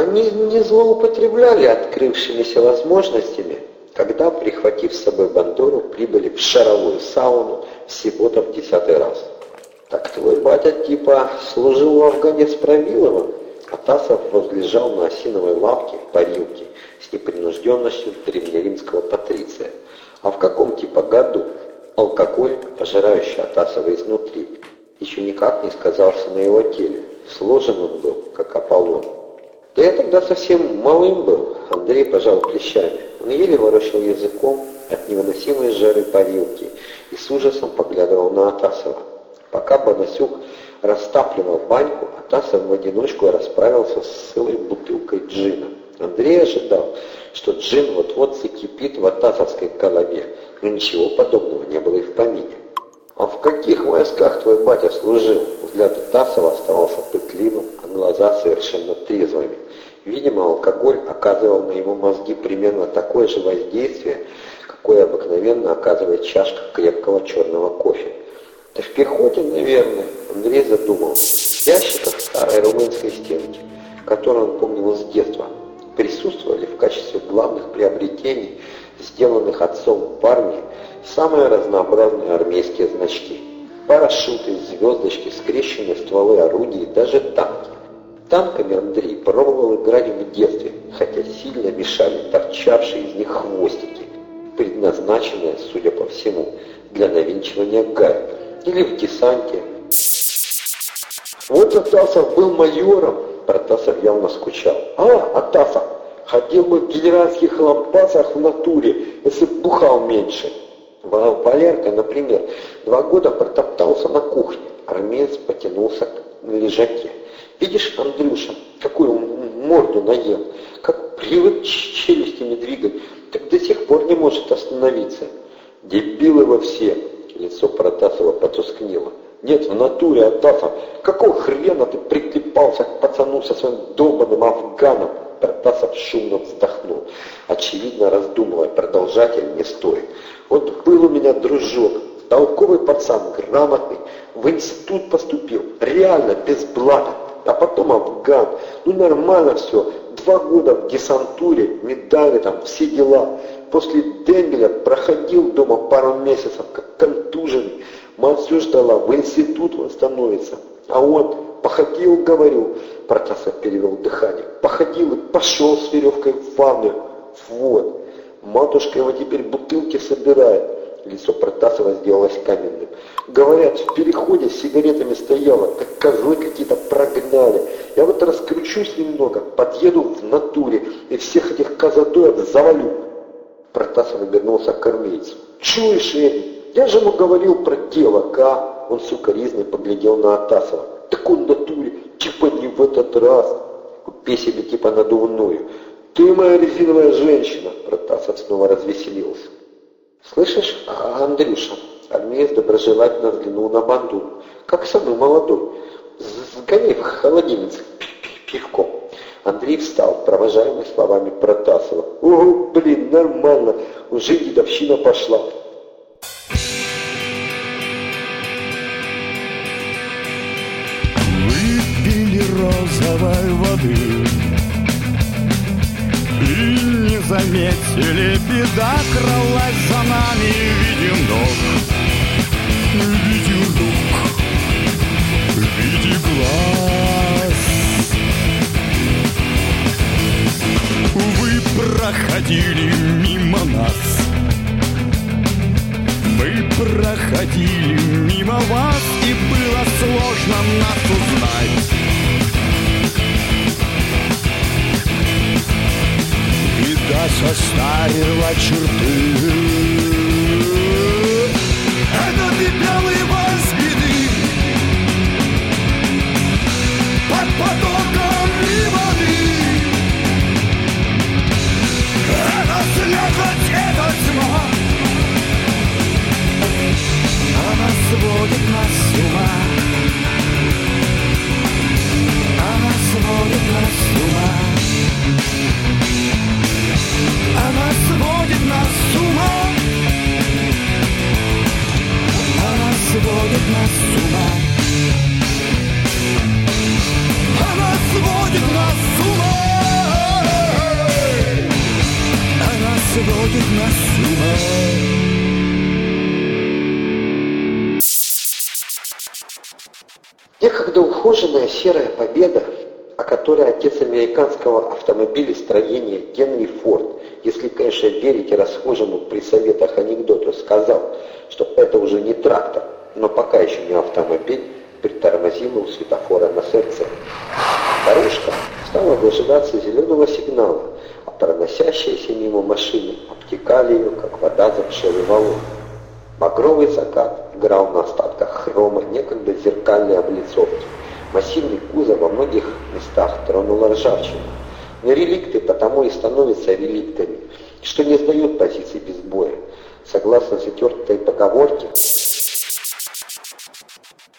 Они не злоупотребляли открывшимися возможностями, когда, прихватив с собой бандуру, прибыли в шаровую сауну всего-то в десятый раз. Так твой батя типа служил в Афгане с Пробиловым? Атасов возлежал на осиновой лавке в парилке с непринужденностью древнеримского патриция. А в каком типа году алкоголь, пожирающий Атасова изнутри, еще никак не сказался на его теле. Сложен он был, как Аполлон. Да я тогда совсем малым был, Андрей пожал плечами. Он еле ворочал языком от невыносимой жары парилки и с ужасом поглядывал на Атасова. Пока Бонасюк растапливал баньку, Атасов в одиночку расправился с целой бутылкой джина. Андрей ожидал, что джин вот-вот закипит в атасовской голове, но ничего подобного не было и в помине. «А в каких войсках твой батя служил?» Взгляд Атасова оставался пытливым, глаза совершенно трезвыми. Видимо, алкоголь оказывал на его мозги примерно такое же воздействие, какое обыкновенно оказывает чашка крепкого черного кофе. Да в пехоте, наверное, Андрей задумался. Ящиков старой румынской стенки, которую он помнил с детства, присутствовали в качестве главных приобретений, сделанных отцом в армии, самые разнообразные армейские значки. Парашюты, звездочки, скрещенные стволы орудий, даже танки. Танками Андрей пробовал играть в детстве, хотя сильно мешали торчавшие из них хвостики, предназначенные, судя по всему, для навинчивания гаек или в десанте. Вот Атасов был майором, Протасов явно скучал. А, Атасов, ходил бы в генеральских лампасах в натуре, если б бухал меньше. Валерка, например, два года протоптался на кухне, армеец потянулся к лежаке. Видишь, Андрюша, какую морду наел, как привык челюстями двигать, так до сих пор не может остановиться. Дебилы во все, Лицо Протасова потускнело. Нет, в натуре, Атафа, какого хрена ты приклепался к пацану со своим долбанным афганом? Протасов шумно вздохнул, очевидно раздумывая, продолжать или не стоит. Вот был у меня дружок, толковый пацан, грамотный, в институт поступил, реально, без блата, а потом афган. Ну нормально все, два года в десантуре, медали там, все дела. После Дембеля проходил дома пару месяцев, как контуженный. Все ждала, в институт он становится. А он походил, говорю, Протасов перевел дыхание, походил и пошел с веревкой в ванную. Вот, матушка его теперь бутылки собирает. Лицо Протасова сделалось каменным. Говорят, в переходе с сигаретами стояла, как козлы какие-то прогнали. Я вот раскручусь немного, подъеду в натуре и всех этих казадоев завалю. Протасов обернулся к армейцу. «Чуешь, Эдди, я же ему говорил про тело, ка?» Он сукоризный поглядел на Атасова. «Так он натуре, типа не в этот раз. Купи себе типа надувную. Ты моя резиновая женщина!» Протасов снова развеселился. «Слышишь, а, Андрюша?» Армеец доброжелательно взглянул на банду. «Как самый молодой. Сгоняй в холодильницу пивком». Андрей встал, провожаемый словами Протасова. «О, блин, нормально, уже дедовщина пошла». Выпили розовой воды заметили, беда кралась за нами Видим ног, видим ног, видим глаз. Вы проходили мимо нас. Мы проходили мимо вас И было сложно нас узнать Беда состарила черты Некогда ухоженная серая победа, о которой отец американского автомобилестроения Генри Форд, если, конечно, верить расхожему при советах анекдоту, сказал, что это уже не трактор, но пока еще не автомобиль, притормозила у светофора на сердце. Старушка стала дожидаться зеленого сигнала, а проносящиеся мимо машины обтекали ее, как вода за пшевый валун. Багровый закат играл на остатках хрома некогда зеркальной облицовки. Массивный кузов во многих местах тронула ржавчина. Но реликты потому и становятся реликтами, что не сдают позиции без боя. Согласно затертой поговорке,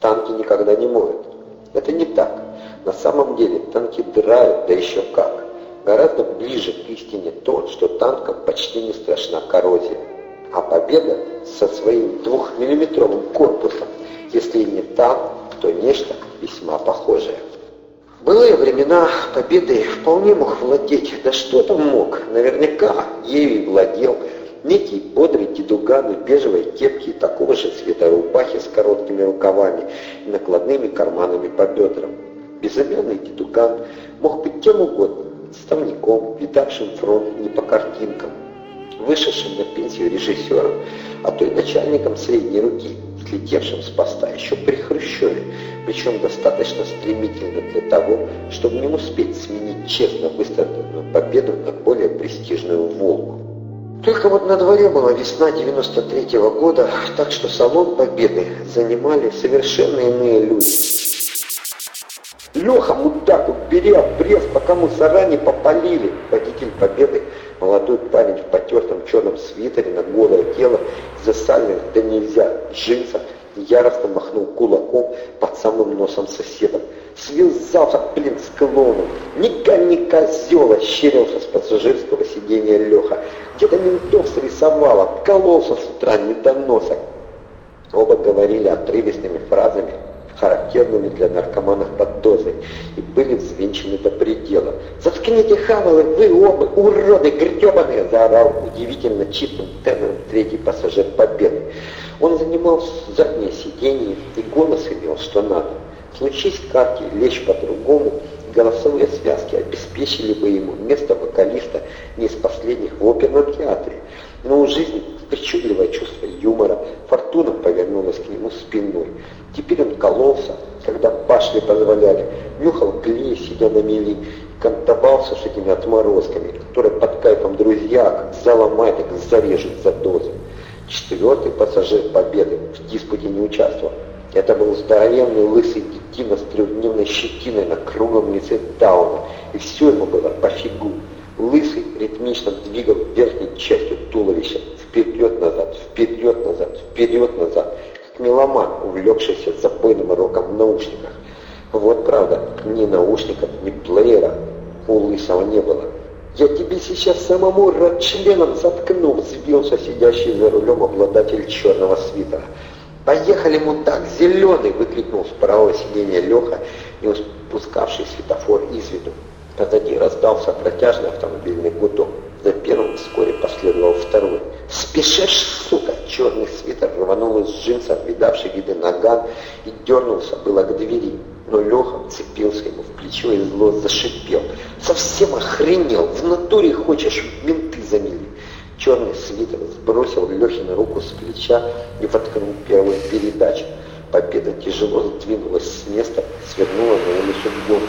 танки никогда не моют. Это не так. На самом деле танки драют, да еще как. Гораздо ближе к истине то, что танкам почти не страшна коррозия. А победа со своим двухмиллиметровым корпусом, если не танк, то нечто весьма похожее. Былые времена победой вполне мог владеть, да что там мог, наверняка ею и владел некий бодрый дедуган в бежевой кепке и такого же цвета рубахи с короткими рукавами и накладными карманами по бедрам. Безымянный дедуган мог быть кем угодно, ставником, видавшим фронт не по картинкам, вышедшим на пенсию режиссером, а то и начальником средней руки, слетевшим с поста еще при Хрущеве, причем достаточно стремительно для того, чтобы не успеть сменить честно выстраданную победу на более престижную «Волгу». Только вот на дворе была весна 93 -го года, так что салон Победы занимали совершенно иные люди. Леха, мудак, убери обрез, пока мусора не попалили. Водитель Победы, молодой парень в потертом черном свитере на голое тело, засальных да нельзя джинсах, яростно махнул кулаком под самым носом соседа. Связался, блин, с клоуном. Ни гони козел, ощерился с пассажирского сиденья Леха. Где-то ментов срисовал, откололся с утра недоносок. Оба говорили отрывистыми фразами, характерными для наркоманов под дозой, и были взвинчены до предела. «Заткните хамалы, вы оба, уроды гребаные!» заорал удивительно чистым тенором третий пассажир Победы. Он занимал заднее сиденье и голос имел, что надо. Случись карте лечь по-другому, голосовые связки обеспечили бы ему место вокалиста не из последних в оперном театре. Но у жизни причудливое чувство юмора, фортуна повернулась к нему спиной. Теперь он кололся, когда башни позволяли, нюхал клей, сидя на мели, кантовался с этими отморозками, которые под кайфом друзья, как заломают, так зарежут за дозу. Четвертый пассажир Победы в диспуте не участвовал. Это был здоровенный лысый детина с трехдневной щетиной на круглом лице Дауна, и все ему было пофигу. Лысый ритмично двигал верхней частью туловища, вперед-назад, вперед-назад, вперед-назад, как меломан, увлекшийся запойным роком в наушниках. Вот правда, ни наушников, ни плеера у Лысого не было. «Я тебе сейчас самому членом заткну!» взвился сидящий за рулем обладатель черного свитера. «Поехали, мудак, зеленый!» — выкрикнул с правого сиденья Леха, не спускавший светофор из виду. Позади раздался протяжный автомобильный гудок. «Спешишь, сука!» Черный свитер рванул из джинсов, видавший виды наган, и дернулся было к двери. Но Леха вцепился ему в плечо и зло зашипел. «Совсем охренел! В натуре хочешь менты замели!» Черный свитер сбросил Лехину руку с плеча и воткнул первую передачу. Победа тяжело сдвинулась с места, свернула на улицу гонку.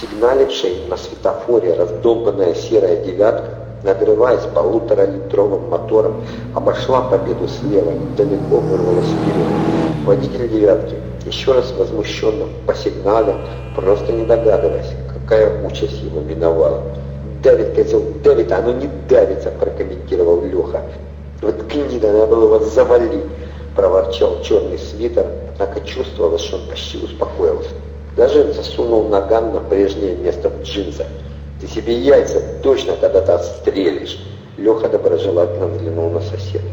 Сигналившая на светофоре раздолбанная серая девятка, надрываясь полуторалитровым мотором, обошла победу слева далеко вырвалась вперед. Водитель девятки еще раз возмущенно посигналил, просто не догадываясь, какая участь его миновала. «Давит, козел, давит, а оно не давится», — прокомментировал Леха. «Вот гнида, надо было его завалить», — проворчал черный свитер, однако чувствовалось, что он почти успокоился. Даже засунул наган на прежнее место в джинсах. «Ты себе яйца точно когда-то отстрелишь!» Леха доброжелательно взглянул на соседа.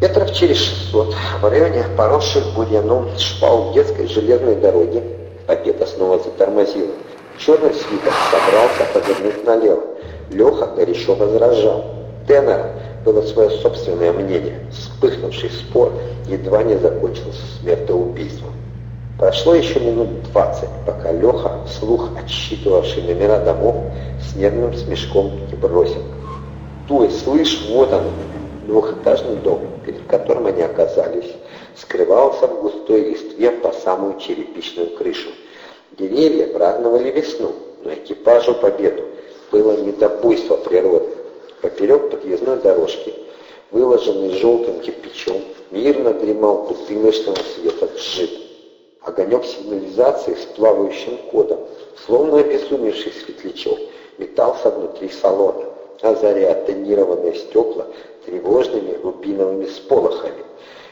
Метров через 600 в районе поросших бурьяном шпал детской железной дороги Победа снова затормозила. Черный свитер собрался повернуть налево. Леха горячо возражал. Тенор, было свое собственное мнение. Вспыхнувший спор едва не закончился смертоубийством. Прошло еще минут двадцать, пока Леха, вслух отсчитывавший номера домов, с нервным смешком не бросил. «Той, слышь, вот он!» Двухэтажный дом, перед которым они оказались, скрывался в густой листве по самую черепичную крышу. Деревья праздновали весну, но экипажу победу было не до буйства природы. Поперек подъездной дорожки, выложенный желтым кирпичом, мирно дремал пустыночного света джип. Огонек сигнализации с плавающим кодом, словно обезумевший светлячок, метался внутри салона, озаря тонированные стекла тревожными рубиновыми сполохами.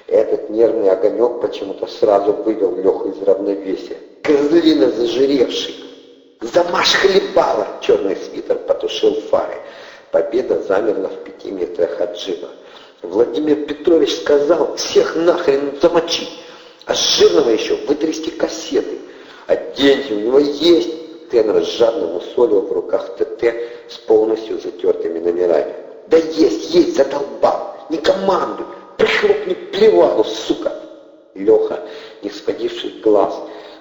Этот нервный огонек почему-то сразу вывел Леху из равновесия. Козлина зажиревший! Замаш хлебала! Черный свитер потушил фары. Победа замерла в пяти метрах от джипа. Владимир Петрович сказал всех нахрен замочить, а с жирного еще вытрясти кассеты. А деньги у него есть. Тенор жадно мусолил в руках ТТ с полностью затертыми номерами. Да есть, есть, задолбал. Не командуй. Прихлопни плевалу, сука. Леха, не сходивший глаз,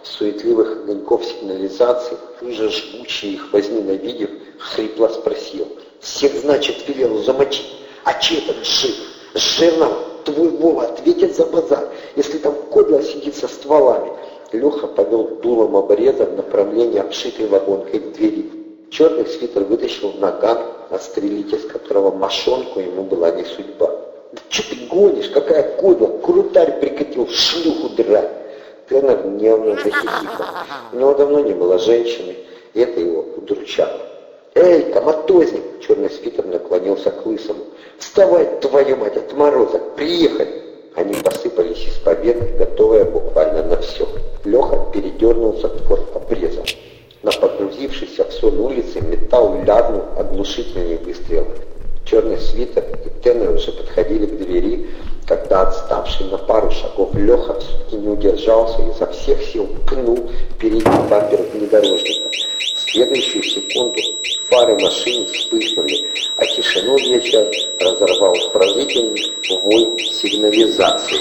суетливых огоньков сигнализации, уже жгучий их возненавидев, хрипло спросил. Всех, значит, велел замочить. А чей этот жив? Жирного? Твой Вова ответит за базар, если там кодла сидит со стволами. Леха повел дулом обреза в направлении обшитой вагонкой двери. Черный свитер вытащил наган, отстрелить из которого мошонку ему была не судьба. «Да что ты гонишь? Какая кодла? Крутарь прикатил, шлюху драть!» Тернер нервно захихикал. У него давно не было женщины, и это его удручало. «Эй, коматозник!» — черный свитер наклонился к лысому. «Вставай, твою мать, от мороза! Приехали!» Они посыпались из победы, готовые буквально на все. Леха передернулся в корт обреза. На погрузившейся в соль улице металл лягнул оглушительные выстрелы. Черный свитер и Теннер уже подходили к двери, когда отставший на пару шагов Леха все-таки не удержался и изо всех сил пнул передний бампер внедорожника. В следующую секунду фары машины вспыхнули, а тишину вечера разорвал поразительный вой сигнализации.